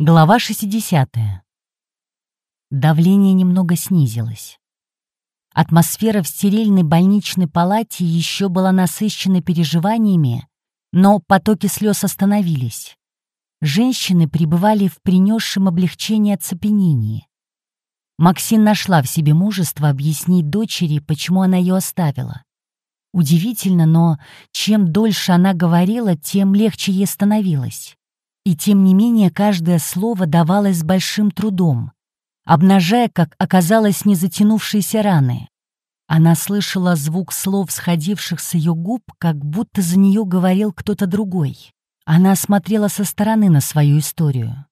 Глава 60. Давление немного снизилось. Атмосфера в стерильной больничной палате еще была насыщена переживаниями, но потоки слез остановились. Женщины пребывали в принесшем облегчение оцепенении. Максин нашла в себе мужество объяснить дочери, почему она ее оставила. Удивительно, но чем дольше она говорила, тем легче ей становилось. И тем не менее каждое слово давалось с большим трудом, обнажая, как оказалось, незатянувшиеся раны. Она слышала звук слов, сходивших с ее губ, как будто за нее говорил кто-то другой. Она смотрела со стороны на свою историю.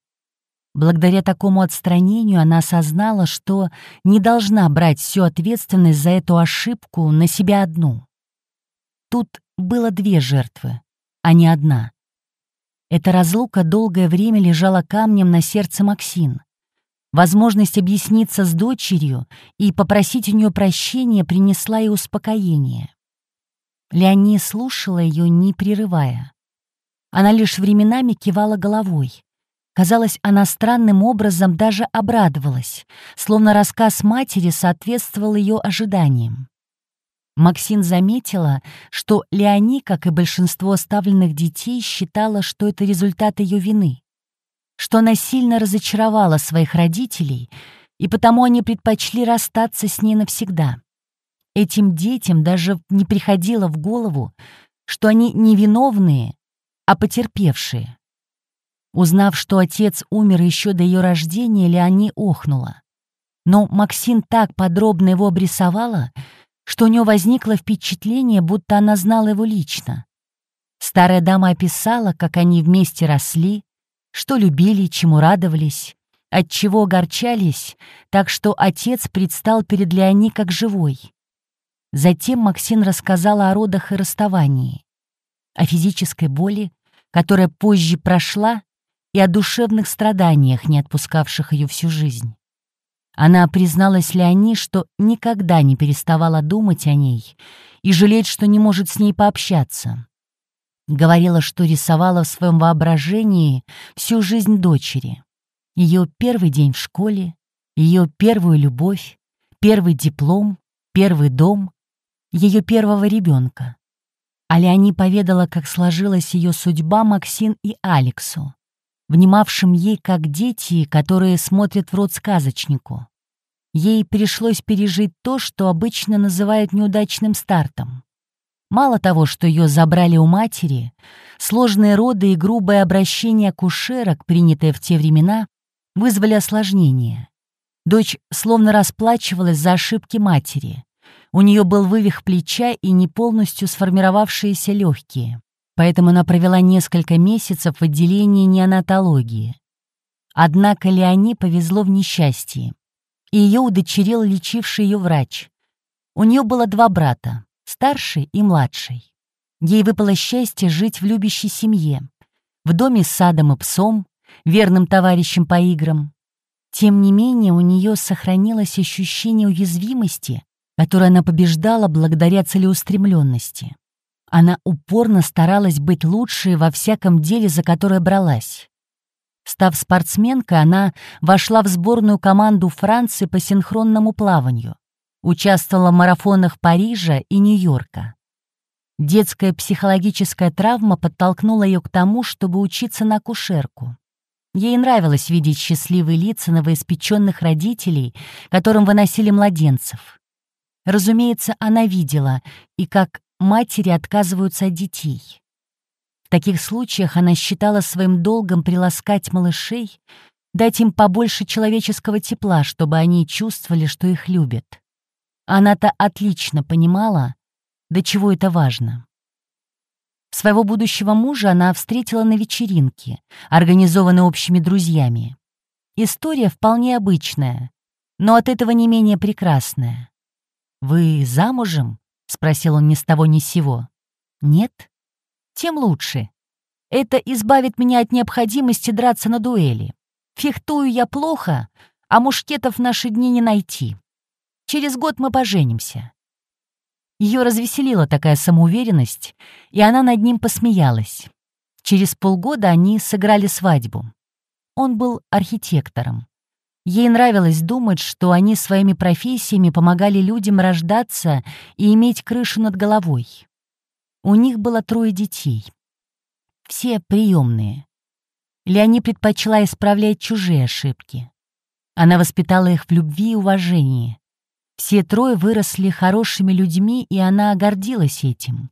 Благодаря такому отстранению она осознала, что не должна брать всю ответственность за эту ошибку на себя одну. Тут было две жертвы, а не одна. Эта разлука долгое время лежала камнем на сердце Максин. Возможность объясниться с дочерью и попросить у нее прощения принесла ей успокоение. Леони слушала ее, не прерывая. Она лишь временами кивала головой. Казалось, она странным образом даже обрадовалась, словно рассказ матери соответствовал ее ожиданиям. Максин заметила, что Леони, как и большинство оставленных детей, считала, что это результат ее вины, что она сильно разочаровала своих родителей, и потому они предпочли расстаться с ней навсегда. Этим детям даже не приходило в голову, что они невиновные, а потерпевшие. Узнав, что отец умер еще до ее рождения, Леони охнула. Но Максин так подробно его обрисовала, что у нее возникло впечатление, будто она знала его лично. Старая дама описала, как они вместе росли, что любили, чему радовались, от чего огорчались, так что отец предстал перед Леони как живой. Затем Максин рассказала о родах и расставании, о физической боли, которая позже прошла, и о душевных страданиях, не отпускавших ее всю жизнь. Она призналась Леони, что никогда не переставала думать о ней и жалеть, что не может с ней пообщаться. Говорила, что рисовала в своем воображении всю жизнь дочери. Ее первый день в школе, ее первую любовь, первый диплом, первый дом, ее первого ребенка. А Леони поведала, как сложилась ее судьба Максин и Алексу внимавшим ей как дети, которые смотрят в рот сказочнику. Ей пришлось пережить то, что обычно называют неудачным стартом. Мало того, что ее забрали у матери, сложные роды и грубое обращение кушерок, принятое в те времена, вызвали осложнения. Дочь словно расплачивалась за ошибки матери. У нее был вывих плеча и не полностью сформировавшиеся легкие поэтому она провела несколько месяцев в отделении неонатологии. Однако Леони повезло в несчастье, и ее удочерил лечивший ее врач. У нее было два брата, старший и младший. Ей выпало счастье жить в любящей семье, в доме с садом и псом, верным товарищем по играм. Тем не менее, у нее сохранилось ощущение уязвимости, которое она побеждала благодаря целеустремленности. Она упорно старалась быть лучшей во всяком деле, за которое бралась. Став спортсменкой, она вошла в сборную команду Франции по синхронному плаванию, участвовала в марафонах Парижа и Нью-Йорка. Детская психологическая травма подтолкнула ее к тому, чтобы учиться на акушерку. Ей нравилось видеть счастливые лица новоиспеченных родителей, которым выносили младенцев. Разумеется, она видела и как матери отказываются от детей. В таких случаях она считала своим долгом приласкать малышей, дать им побольше человеческого тепла, чтобы они чувствовали, что их любят. Она-то отлично понимала, до чего это важно. Своего будущего мужа она встретила на вечеринке, организованной общими друзьями. История вполне обычная, но от этого не менее прекрасная. «Вы замужем?» — спросил он ни с того ни с сего. «Нет? Тем лучше. Это избавит меня от необходимости драться на дуэли. Фехтую я плохо, а мушкетов в наши дни не найти. Через год мы поженимся». Ее развеселила такая самоуверенность, и она над ним посмеялась. Через полгода они сыграли свадьбу. он был архитектором. Ей нравилось думать, что они своими профессиями помогали людям рождаться и иметь крышу над головой. У них было трое детей. Все приемные. Леони предпочла исправлять чужие ошибки. Она воспитала их в любви и уважении. Все трое выросли хорошими людьми, и она гордилась этим.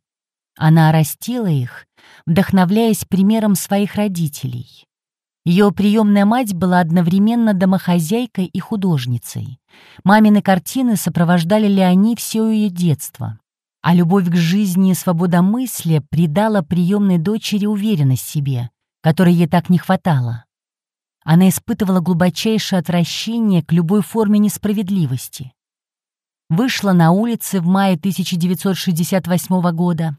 Она растила их, вдохновляясь примером своих родителей. Ее приемная мать была одновременно домохозяйкой и художницей. Мамины картины сопровождали Леони все ее детство. А любовь к жизни и свободомыслие придала приемной дочери уверенность в себе, которой ей так не хватало. Она испытывала глубочайшее отвращение к любой форме несправедливости. Вышла на улицы в мае 1968 года,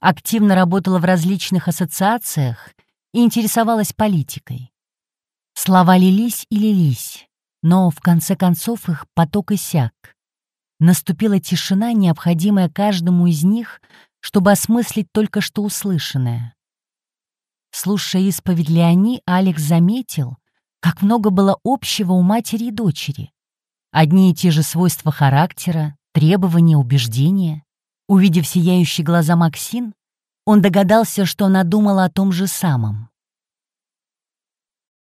активно работала в различных ассоциациях и интересовалась политикой. Слова лились и лились, но в конце концов их поток иссяк. Наступила тишина, необходимая каждому из них, чтобы осмыслить только что услышанное. Слушая исповедь Леони, Алекс заметил, как много было общего у матери и дочери. Одни и те же свойства характера, требования, убеждения. Увидев сияющие глаза Максин, он догадался, что она думала о том же самом.